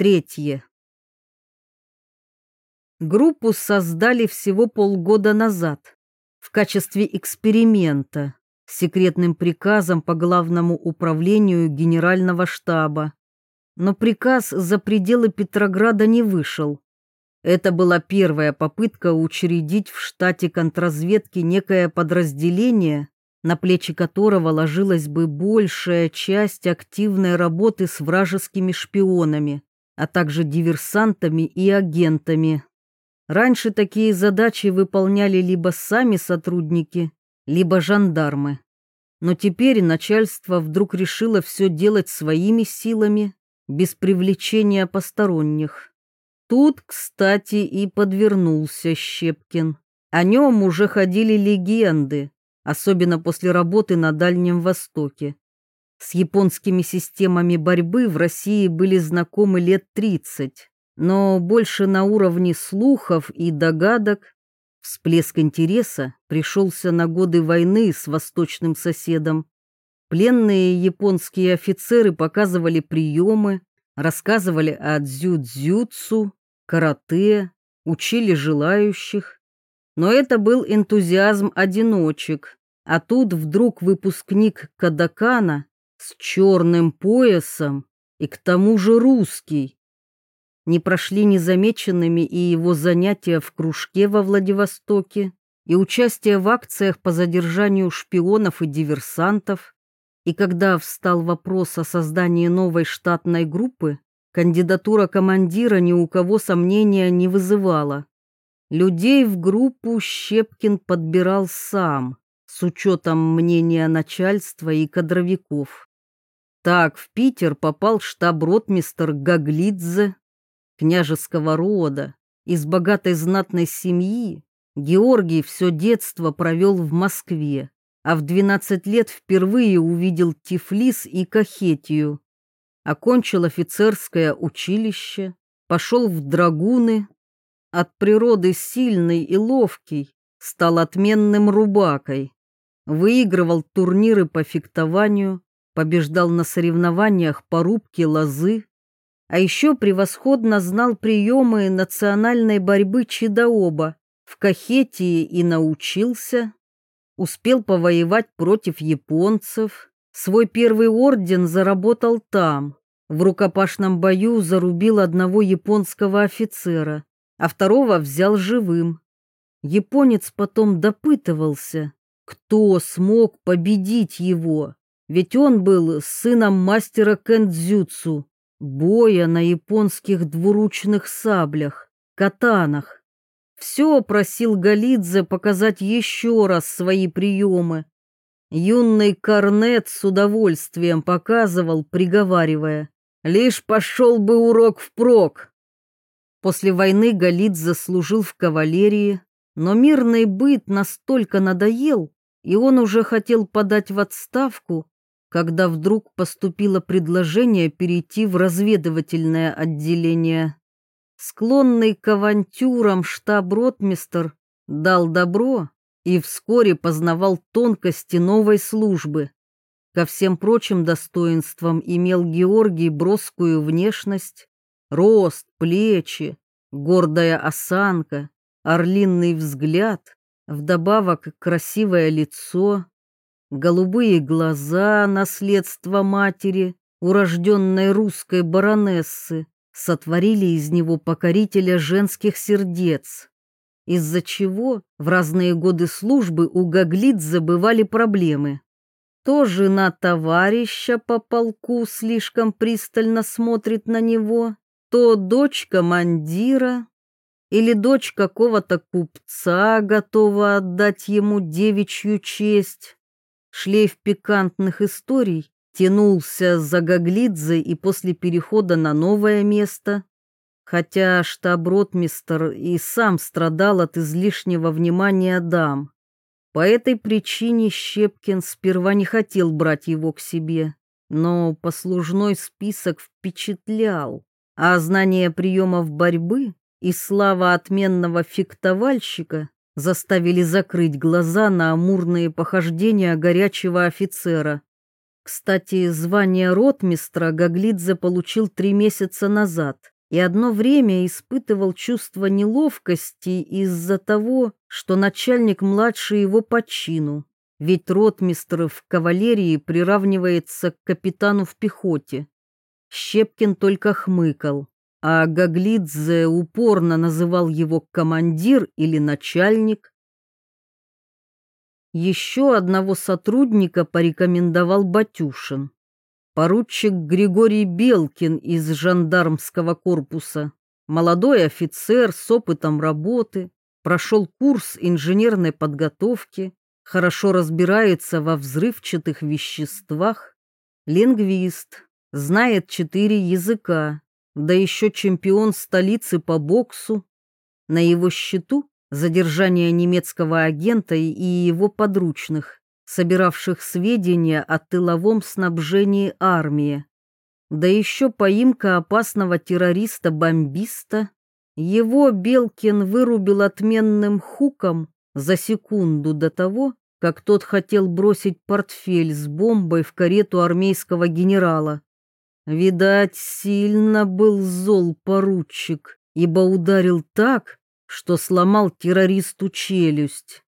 Третье. Группу создали всего полгода назад в качестве эксперимента с секретным приказом по главному управлению генерального штаба. Но приказ за пределы Петрограда не вышел. Это была первая попытка учредить в штате контрразведки некое подразделение, на плечи которого ложилась бы большая часть активной работы с вражескими шпионами а также диверсантами и агентами. Раньше такие задачи выполняли либо сами сотрудники, либо жандармы. Но теперь начальство вдруг решило все делать своими силами, без привлечения посторонних. Тут, кстати, и подвернулся Щепкин. О нем уже ходили легенды, особенно после работы на Дальнем Востоке. С японскими системами борьбы в России были знакомы лет 30, но больше на уровне слухов и догадок. Всплеск интереса пришелся на годы войны с восточным соседом. Пленные японские офицеры показывали приемы, рассказывали о дзю-дзюцу, карате, учили желающих. Но это был энтузиазм одиночек, а тут вдруг выпускник Кадакана с черным поясом и к тому же русский. Не прошли незамеченными и его занятия в кружке во Владивостоке, и участие в акциях по задержанию шпионов и диверсантов. И когда встал вопрос о создании новой штатной группы, кандидатура командира ни у кого сомнения не вызывала. Людей в группу Щепкин подбирал сам, с учетом мнения начальства и кадровиков. Так в Питер попал штаб-ротмистр Гаглидзе, княжеского рода, из богатой знатной семьи. Георгий все детство провел в Москве, а в 12 лет впервые увидел Тифлис и Кахетию. Окончил офицерское училище, пошел в драгуны. От природы сильный и ловкий, стал отменным рубакой. Выигрывал турниры по фехтованию, побеждал на соревнованиях по рубке лозы, а еще превосходно знал приемы национальной борьбы Чидаоба в Кахетии и научился, успел повоевать против японцев, свой первый орден заработал там, в рукопашном бою зарубил одного японского офицера, а второго взял живым. Японец потом допытывался, кто смог победить его ведь он был сыном мастера кэндзюцу, боя на японских двуручных саблях, катанах. Все просил Галидзе показать еще раз свои приемы. Юный корнет с удовольствием показывал, приговаривая, «Лишь пошел бы урок впрок». После войны Галидзе служил в кавалерии, но мирный быт настолько надоел, и он уже хотел подать в отставку, когда вдруг поступило предложение перейти в разведывательное отделение. Склонный к авантюрам штаб-ротмистер дал добро и вскоре познавал тонкости новой службы. Ко всем прочим достоинствам имел Георгий броскую внешность, рост, плечи, гордая осанка, орлинный взгляд, вдобавок красивое лицо, голубые глаза, наследство матери, урожденной русской баронессы, сотворили из него покорителя женских сердец, из-за чего в разные годы службы у Гаглидзе бывали проблемы. То жена товарища по полку слишком пристально смотрит на него, то дочь командира или дочь какого-то купца готова отдать ему девичью честь. Шлейф пикантных историй тянулся за Гаглидзе и после перехода на новое место, хотя штаб-ротмистер и сам страдал от излишнего внимания дам. По этой причине Щепкин сперва не хотел брать его к себе, но послужной список впечатлял, а знание приемов борьбы и слава отменного фехтовальщика заставили закрыть глаза на амурные похождения горячего офицера. Кстати, звание ротмистра Гаглидзе получил три месяца назад, и одно время испытывал чувство неловкости из-за того, что начальник младше его по чину, ведь ротмистр в кавалерии приравнивается к капитану в пехоте. Щепкин только хмыкал, а Гаглидзе упорно называл его командир или начальник. Еще одного сотрудника порекомендовал Батюшин. Поручик Григорий Белкин из жандармского корпуса. Молодой офицер с опытом работы, прошел курс инженерной подготовки, хорошо разбирается во взрывчатых веществах, лингвист, знает четыре языка, да еще чемпион столицы по боксу. На его счету задержание немецкого агента и его подручных, собиравших сведения о тыловом снабжении армии. Да еще поимка опасного террориста-бомбиста. Его Белкин вырубил отменным хуком за секунду до того, как тот хотел бросить портфель с бомбой в карету армейского генерала. Видать, сильно был зол поручик, ибо ударил так, что сломал террористу челюсть.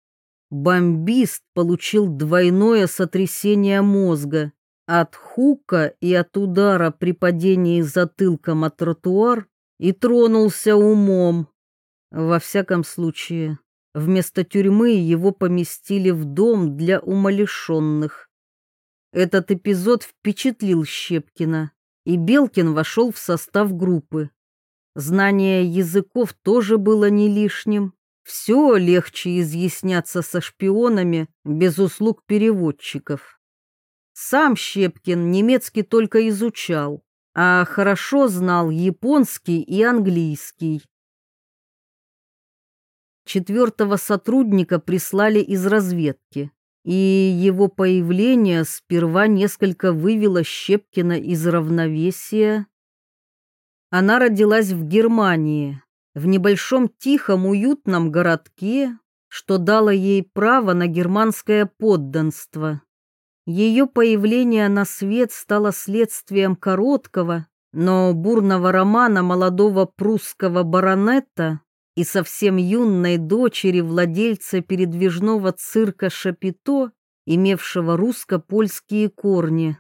Бомбист получил двойное сотрясение мозга от хука и от удара при падении затылком от тротуар и тронулся умом. Во всяком случае, вместо тюрьмы его поместили в дом для умалишенных. Этот эпизод впечатлил Щепкина и Белкин вошел в состав группы. Знание языков тоже было не лишним. Все легче изъясняться со шпионами без услуг переводчиков. Сам Щепкин немецкий только изучал, а хорошо знал японский и английский. Четвертого сотрудника прислали из разведки и его появление сперва несколько вывело Щепкина из равновесия. Она родилась в Германии, в небольшом тихом уютном городке, что дало ей право на германское подданство. Ее появление на свет стало следствием короткого, но бурного романа молодого прусского баронета и совсем юной дочери владельца передвижного цирка Шапито, имевшего русско-польские корни.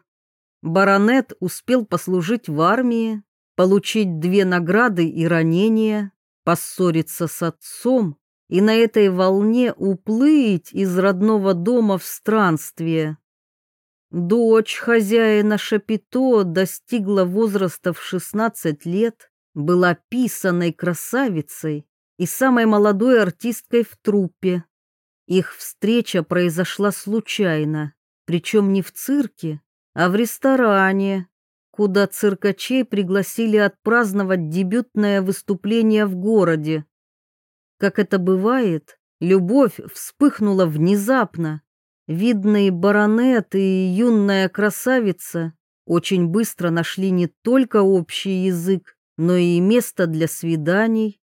Баронет успел послужить в армии, получить две награды и ранения, поссориться с отцом и на этой волне уплыть из родного дома в странствие. Дочь хозяина Шапито достигла возраста в 16 лет, была писаной красавицей и самой молодой артисткой в труппе. Их встреча произошла случайно, причем не в цирке, а в ресторане, куда циркачей пригласили отпраздновать дебютное выступление в городе. Как это бывает, любовь вспыхнула внезапно. Видный баронет и юная красавица очень быстро нашли не только общий язык, но и место для свиданий.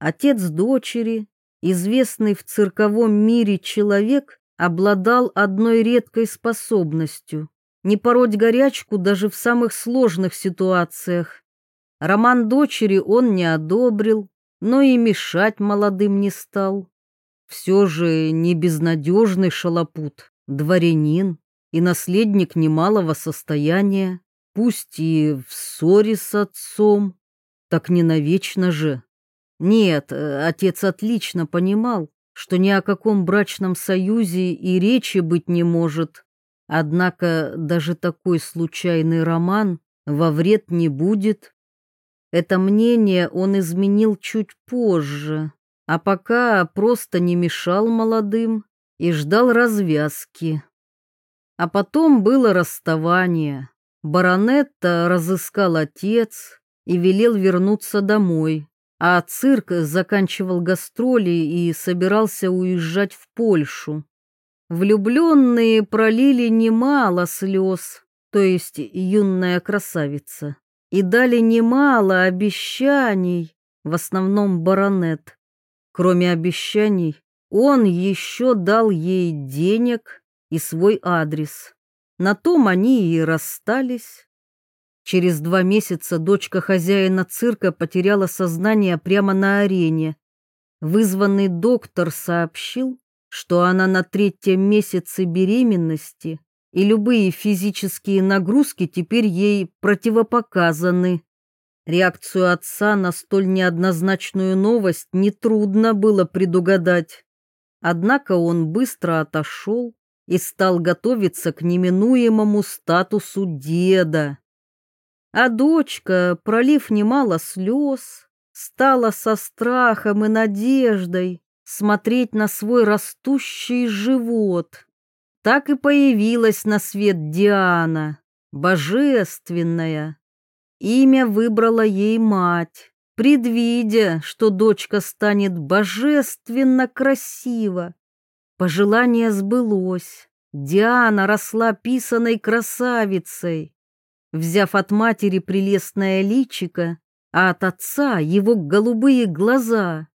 Отец дочери, известный в цирковом мире человек, обладал одной редкой способностью – не пороть горячку даже в самых сложных ситуациях. Роман дочери он не одобрил, но и мешать молодым не стал. Все же не безнадежный шалопут, дворянин и наследник немалого состояния, пусть и в ссоре с отцом, так не навечно же. Нет, э, отец отлично понимал, что ни о каком брачном союзе и речи быть не может. Однако даже такой случайный роман во вред не будет. Это мнение он изменил чуть позже, а пока просто не мешал молодым и ждал развязки. А потом было расставание. Баронетта разыскал отец и велел вернуться домой а цирк заканчивал гастроли и собирался уезжать в Польшу. Влюбленные пролили немало слез, то есть юная красавица, и дали немало обещаний, в основном баронет. Кроме обещаний, он еще дал ей денег и свой адрес. На том они и расстались. Через два месяца дочка хозяина цирка потеряла сознание прямо на арене. Вызванный доктор сообщил, что она на третьем месяце беременности, и любые физические нагрузки теперь ей противопоказаны. Реакцию отца на столь неоднозначную новость нетрудно было предугадать. Однако он быстро отошел и стал готовиться к неминуемому статусу деда. А дочка, пролив немало слез, стала со страхом и надеждой смотреть на свой растущий живот. Так и появилась на свет Диана, божественная. Имя выбрала ей мать, предвидя, что дочка станет божественно красива. Пожелание сбылось. Диана росла писаной красавицей, взяв от матери прелестное личико, а от отца его голубые глаза.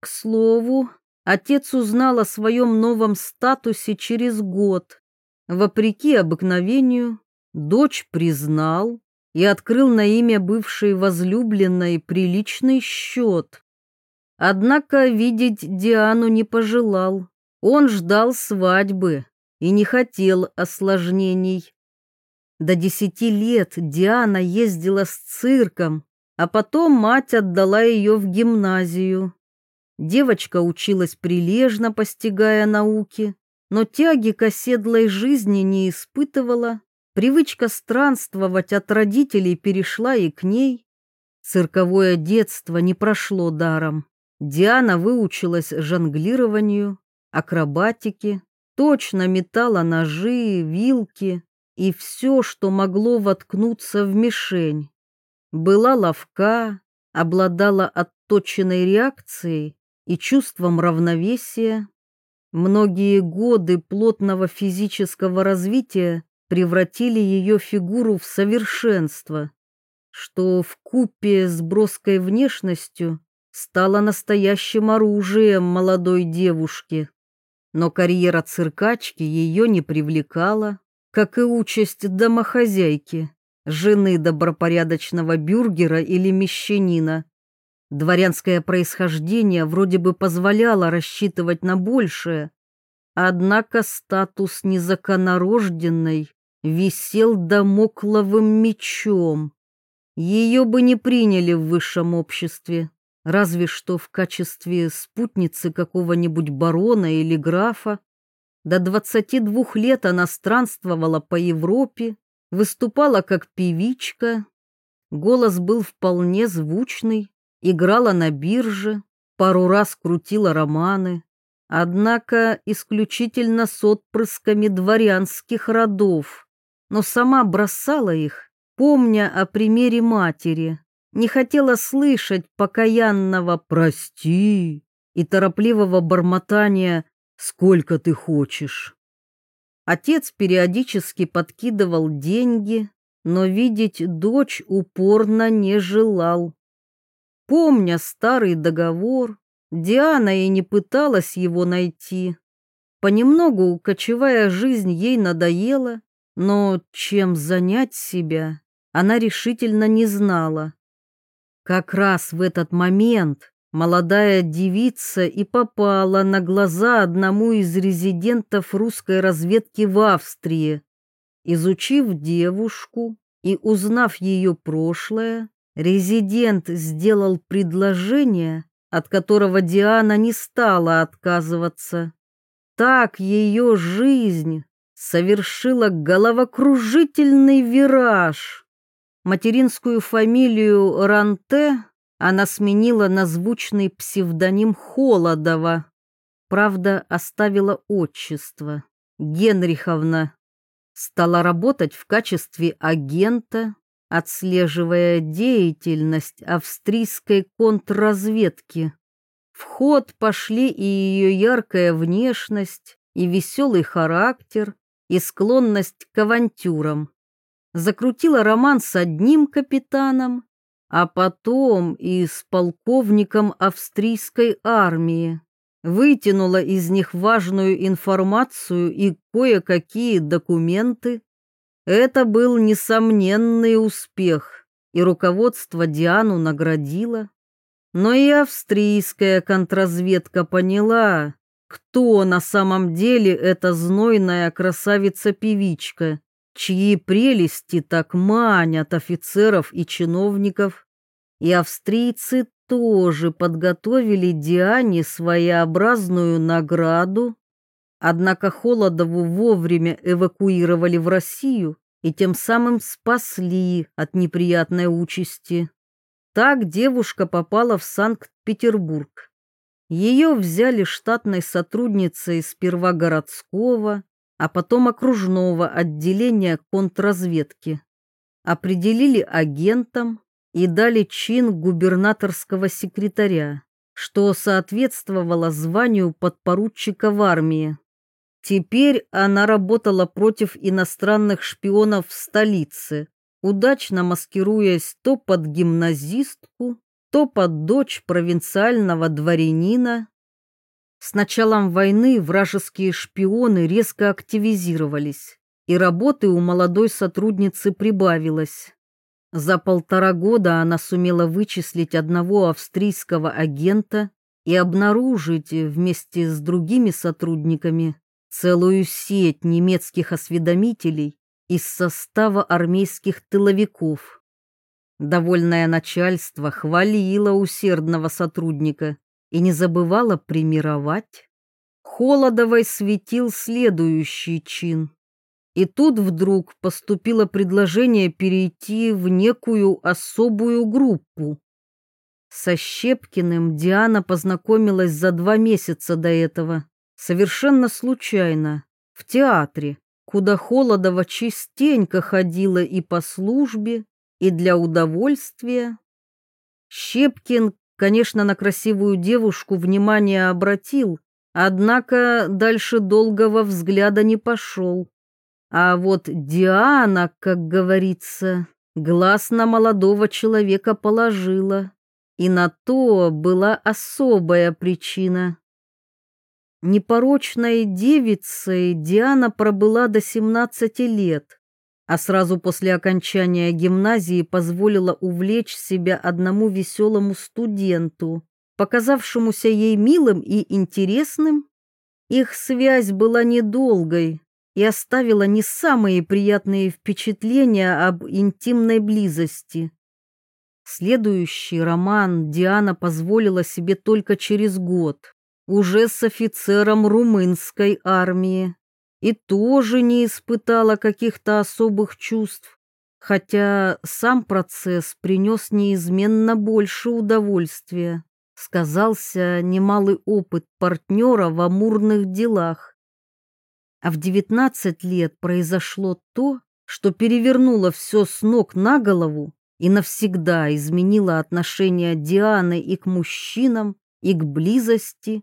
К слову, отец узнал о своем новом статусе через год. Вопреки обыкновению, дочь признал и открыл на имя бывшей возлюбленной приличный счет. Однако видеть Диану не пожелал. Он ждал свадьбы и не хотел осложнений. До десяти лет Диана ездила с цирком, а потом мать отдала ее в гимназию. Девочка училась прилежно, постигая науки, но тяги к оседлой жизни не испытывала. Привычка странствовать от родителей перешла и к ней. Цирковое детство не прошло даром. Диана выучилась жонглированию, акробатике, точно метала ножи, вилки, и все, что могло воткнуться в мишень. Была ловка, обладала отточенной реакцией и чувством равновесия. Многие годы плотного физического развития превратили ее фигуру в совершенство, что в купе с броской внешностью стало настоящим оружием молодой девушки. Но карьера циркачки ее не привлекала как и участь домохозяйки, жены добропорядочного бюргера или мещанина. Дворянское происхождение вроде бы позволяло рассчитывать на большее, однако статус незаконорожденной висел домокловым мечом. Ее бы не приняли в высшем обществе, разве что в качестве спутницы какого-нибудь барона или графа. До 22 лет она странствовала по Европе, выступала как певичка. Голос был вполне звучный, играла на бирже, пару раз крутила романы, однако исключительно с отпрысками дворянских родов, но сама бросала их, помня о примере матери, не хотела слышать покаянного «прости» и торопливого бормотания Сколько ты хочешь? Отец периодически подкидывал деньги, но видеть дочь упорно не желал. Помня старый договор, Диана и не пыталась его найти. Понемногу кочевая жизнь ей надоела, но чем занять себя, она решительно не знала. Как раз в этот момент Молодая девица и попала на глаза одному из резидентов русской разведки в Австрии. Изучив девушку и узнав ее прошлое, резидент сделал предложение, от которого Диана не стала отказываться. Так ее жизнь совершила головокружительный вираж. Материнскую фамилию Ранте она сменила на звучный псевдоним Холодова. Правда, оставила отчество. Генриховна. Стала работать в качестве агента, отслеживая деятельность австрийской контрразведки. В ход пошли и ее яркая внешность, и веселый характер, и склонность к авантюрам. Закрутила роман с одним капитаном, а потом и с полковником австрийской армии. Вытянула из них важную информацию и кое-какие документы. Это был несомненный успех, и руководство Диану наградило. Но и австрийская контрразведка поняла, кто на самом деле эта знойная красавица-певичка, чьи прелести так манят офицеров и чиновников. И австрийцы тоже подготовили Диане своеобразную награду. Однако Холодову вовремя эвакуировали в Россию и тем самым спасли от неприятной участи. Так девушка попала в Санкт-Петербург. Ее взяли штатной сотрудницей сперва городского, а потом окружного отделения контрразведки. Определили агентом и дали чин губернаторского секретаря, что соответствовало званию подпоручика в армии. Теперь она работала против иностранных шпионов в столице, удачно маскируясь то под гимназистку, то под дочь провинциального дворянина с началом войны вражеские шпионы резко активизировались, и работы у молодой сотрудницы прибавилось. За полтора года она сумела вычислить одного австрийского агента и обнаружить вместе с другими сотрудниками целую сеть немецких осведомителей из состава армейских тыловиков. Довольное начальство хвалило усердного сотрудника и не забывала примировать. Холодовой светил следующий чин. И тут вдруг поступило предложение перейти в некую особую группу. Со Щепкиным Диана познакомилась за два месяца до этого, совершенно случайно, в театре, куда Холодова частенько ходила и по службе, и для удовольствия. Щепкин конечно, на красивую девушку внимание обратил, однако дальше долгого взгляда не пошел. А вот Диана, как говорится, глаз на молодого человека положила, и на то была особая причина. Непорочной девицей Диана пробыла до 17 лет, а сразу после окончания гимназии позволила увлечь себя одному веселому студенту, показавшемуся ей милым и интересным. Их связь была недолгой и оставила не самые приятные впечатления об интимной близости. Следующий роман Диана позволила себе только через год, уже с офицером румынской армии и тоже не испытала каких-то особых чувств, хотя сам процесс принес неизменно больше удовольствия. Сказался немалый опыт партнера в амурных делах. А в 19 лет произошло то, что перевернуло все с ног на голову и навсегда изменило отношение Дианы и к мужчинам, и к близости,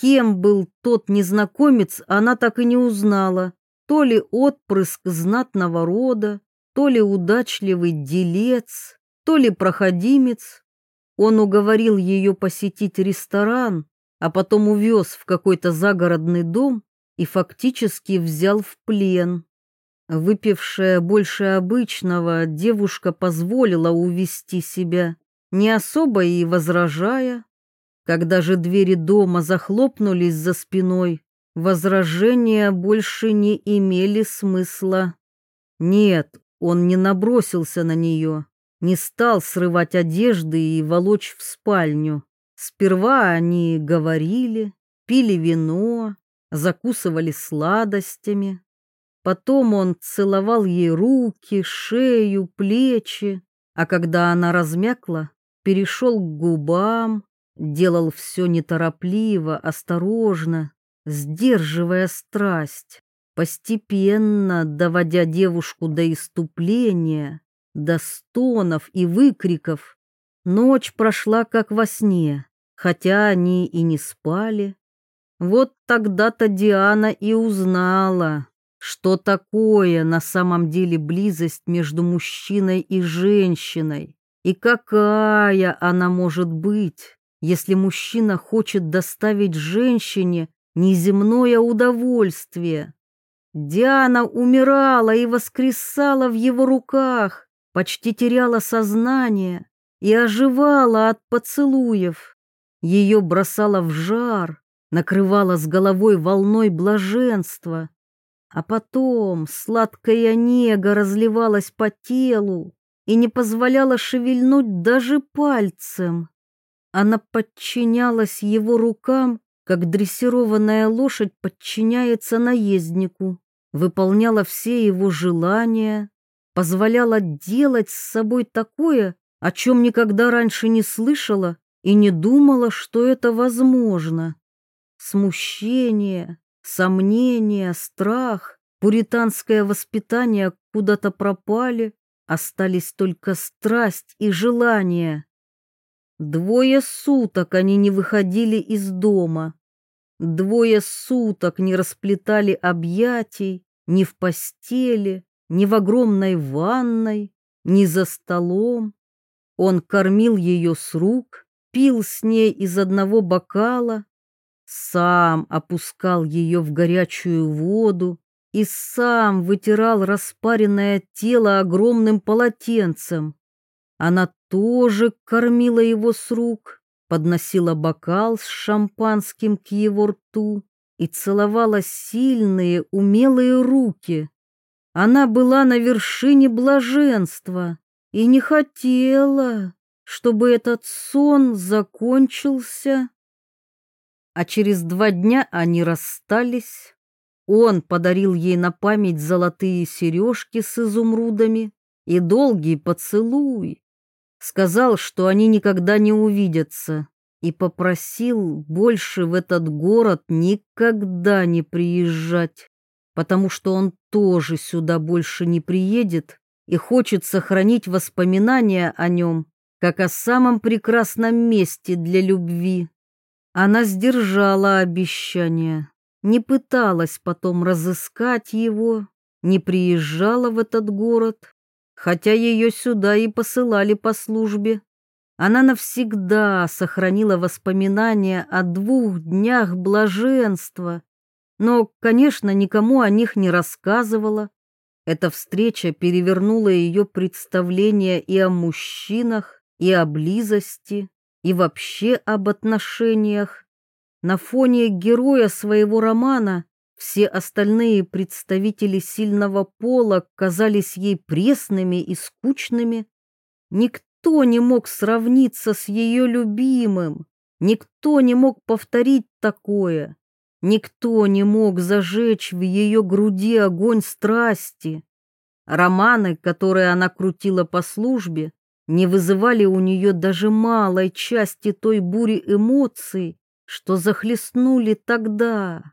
Кем был тот незнакомец, она так и не узнала. То ли отпрыск знатного рода, то ли удачливый делец, то ли проходимец. Он уговорил ее посетить ресторан, а потом увез в какой-то загородный дом и фактически взял в плен. Выпившая больше обычного, девушка позволила увести себя, не особо и возражая. Когда же двери дома захлопнулись за спиной, возражения больше не имели смысла. Нет, он не набросился на нее, не стал срывать одежды и волочь в спальню. Сперва они говорили, пили вино, закусывали сладостями. Потом он целовал ей руки, шею, плечи, а когда она размякла, перешел к губам, делал все неторопливо, осторожно, сдерживая страсть, постепенно доводя девушку до иступления, до стонов и выкриков. Ночь прошла как во сне, хотя они и не спали. Вот тогда-то Диана и узнала, что такое на самом деле близость между мужчиной и женщиной, и какая она может быть если мужчина хочет доставить женщине неземное удовольствие. Диана умирала и воскресала в его руках, почти теряла сознание и оживала от поцелуев. Ее бросало в жар, накрывало с головой волной блаженства. А потом сладкая нега разливалась по телу и не позволяла шевельнуть даже пальцем. Она подчинялась его рукам, как дрессированная лошадь подчиняется наезднику, выполняла все его желания, позволяла делать с собой такое, о чем никогда раньше не слышала и не думала, что это возможно. Смущение, сомнения, страх, пуританское воспитание куда-то пропали, остались только страсть и желание. Двое суток они не выходили из дома. Двое суток не расплетали объятий ни в постели, ни в огромной ванной, ни за столом. Он кормил ее с рук, пил с ней из одного бокала, сам опускал ее в горячую воду и сам вытирал распаренное тело огромным полотенцем. Она тоже кормила его с рук, подносила бокал с шампанским к его рту и целовала сильные, умелые руки. Она была на вершине блаженства и не хотела, чтобы этот сон закончился. А через два дня они расстались. Он подарил ей на память золотые сережки с изумрудами и долгий поцелуй. Сказал, что они никогда не увидятся, и попросил больше в этот город никогда не приезжать, потому что он тоже сюда больше не приедет и хочет сохранить воспоминания о нем, как о самом прекрасном месте для любви. Она сдержала обещание, не пыталась потом разыскать его, не приезжала в этот город, хотя ее сюда и посылали по службе. Она навсегда сохранила воспоминания о двух днях блаженства, но, конечно, никому о них не рассказывала. Эта встреча перевернула ее представление и о мужчинах, и о близости, и вообще об отношениях. На фоне героя своего романа все остальные представители сильного пола казались ей пресными и скучными. Никто не мог сравниться с ее любимым, никто не мог повторить такое, никто не мог зажечь в ее груди огонь страсти. Романы, которые она крутила по службе, не вызывали у нее даже малой части той бури эмоций, что захлестнули тогда.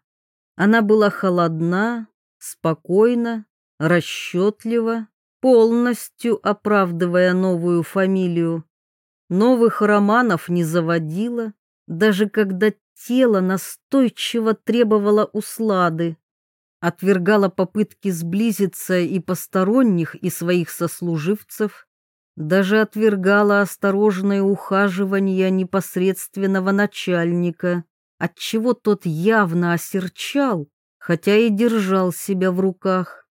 Она была холодна, спокойна, расчетлива, полностью оправдывая новую фамилию. Новых романов не заводила, даже когда тело настойчиво требовало услады. Отвергала попытки сблизиться и посторонних, и своих сослуживцев, даже отвергала осторожное ухаживание непосредственного начальника, отчего тот явно осерчал, хотя и держал себя в руках.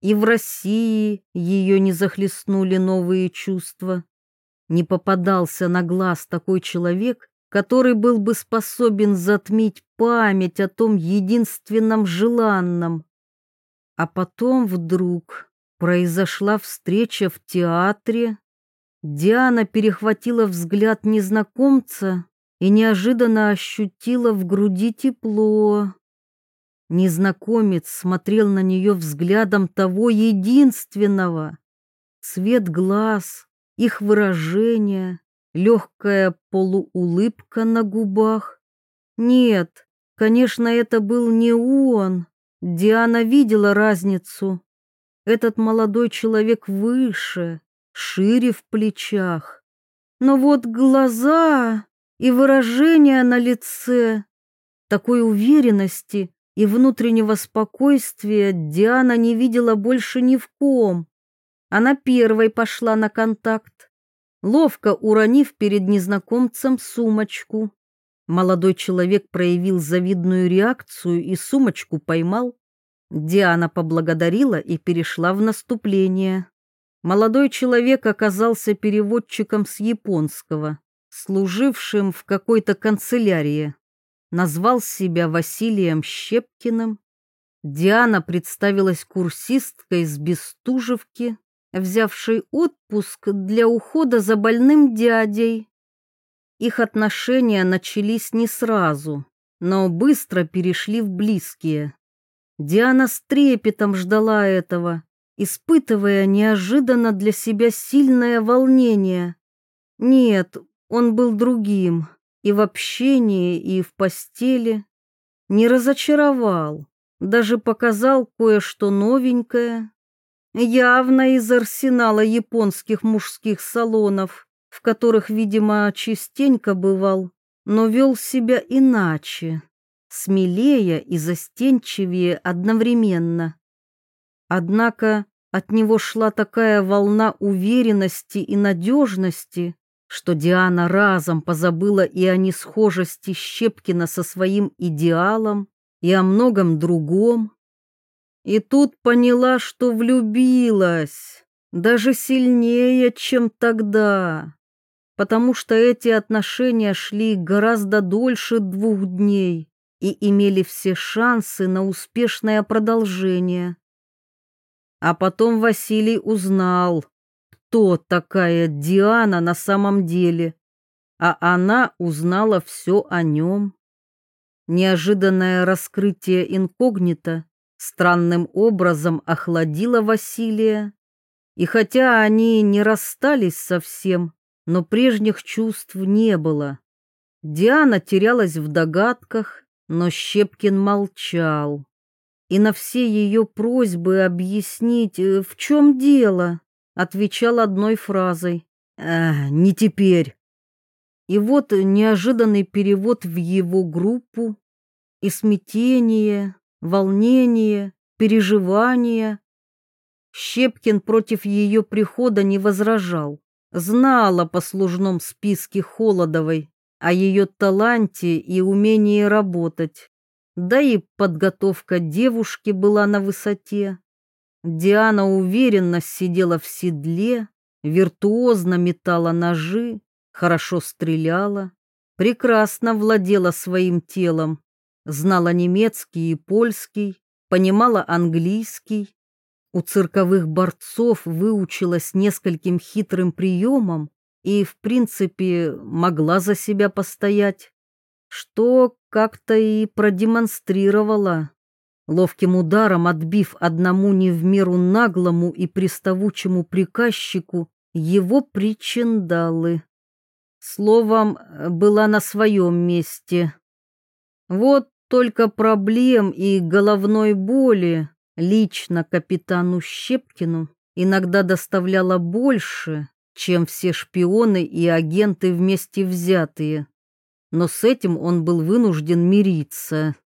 И в России ее не захлестнули новые чувства. Не попадался на глаз такой человек, который был бы способен затмить память о том единственном желанном. А потом вдруг Произошла встреча в театре. Диана перехватила взгляд незнакомца и неожиданно ощутила в груди тепло. Незнакомец смотрел на нее взглядом того единственного. Цвет глаз, их выражение, легкая полуулыбка на губах. Нет, конечно, это был не он. Диана видела разницу. Этот молодой человек выше, шире в плечах. Но вот глаза и выражение на лице, такой уверенности и внутреннего спокойствия Диана не видела больше ни в ком. Она первой пошла на контакт, ловко уронив перед незнакомцем сумочку. Молодой человек проявил завидную реакцию и сумочку поймал. Диана поблагодарила и перешла в наступление. Молодой человек оказался переводчиком с японского, служившим в какой-то канцелярии. Назвал себя Василием Щепкиным. Диана представилась курсисткой с Бестужевки, взявшей отпуск для ухода за больным дядей. Их отношения начались не сразу, но быстро перешли в близкие. Диана с трепетом ждала этого, испытывая неожиданно для себя сильное волнение. Нет, он был другим, и в общении, и в постели. Не разочаровал, даже показал кое-что новенькое. Явно из арсенала японских мужских салонов, в которых, видимо, частенько бывал, но вел себя иначе, смелее и застенчивее одновременно. Однако от него шла такая волна уверенности и надежности, что Диана разом позабыла и о несхожести Щепкина со своим идеалом, и о многом другом. И тут поняла, что влюбилась, даже сильнее, чем тогда, потому что эти отношения шли гораздо дольше двух дней и имели все шансы на успешное продолжение. А потом Василий узнал, кто такая Диана на самом деле, а она узнала все о нем. Неожиданное раскрытие инкогнито странным образом охладило Василия, и хотя они не расстались совсем, но прежних чувств не было. Диана терялась в догадках, но Щепкин молчал и на все ее просьбы объяснить, э, в чем дело, отвечал одной фразой «Э, «Не теперь». И вот неожиданный перевод в его группу, и смятение, волнение, переживание. Щепкин против ее прихода не возражал, знал о послужном списке Холодовой, о ее таланте и умении работать да и подготовка девушки была на высоте. Диана уверенно сидела в седле, виртуозно метала ножи, хорошо стреляла, прекрасно владела своим телом, знала немецкий и польский, понимала английский. У цирковых борцов выучилась нескольким хитрым приемам и, в принципе, могла за себя постоять что как-то и продемонстрировала, ловким ударом отбив одному не в меру наглому и приставучему приказчику его причиндалы. Словом, была на своем месте. Вот только проблем и головной боли лично капитану Щепкину иногда доставляла больше, чем все шпионы и агенты вместе взятые но с этим он был вынужден мириться.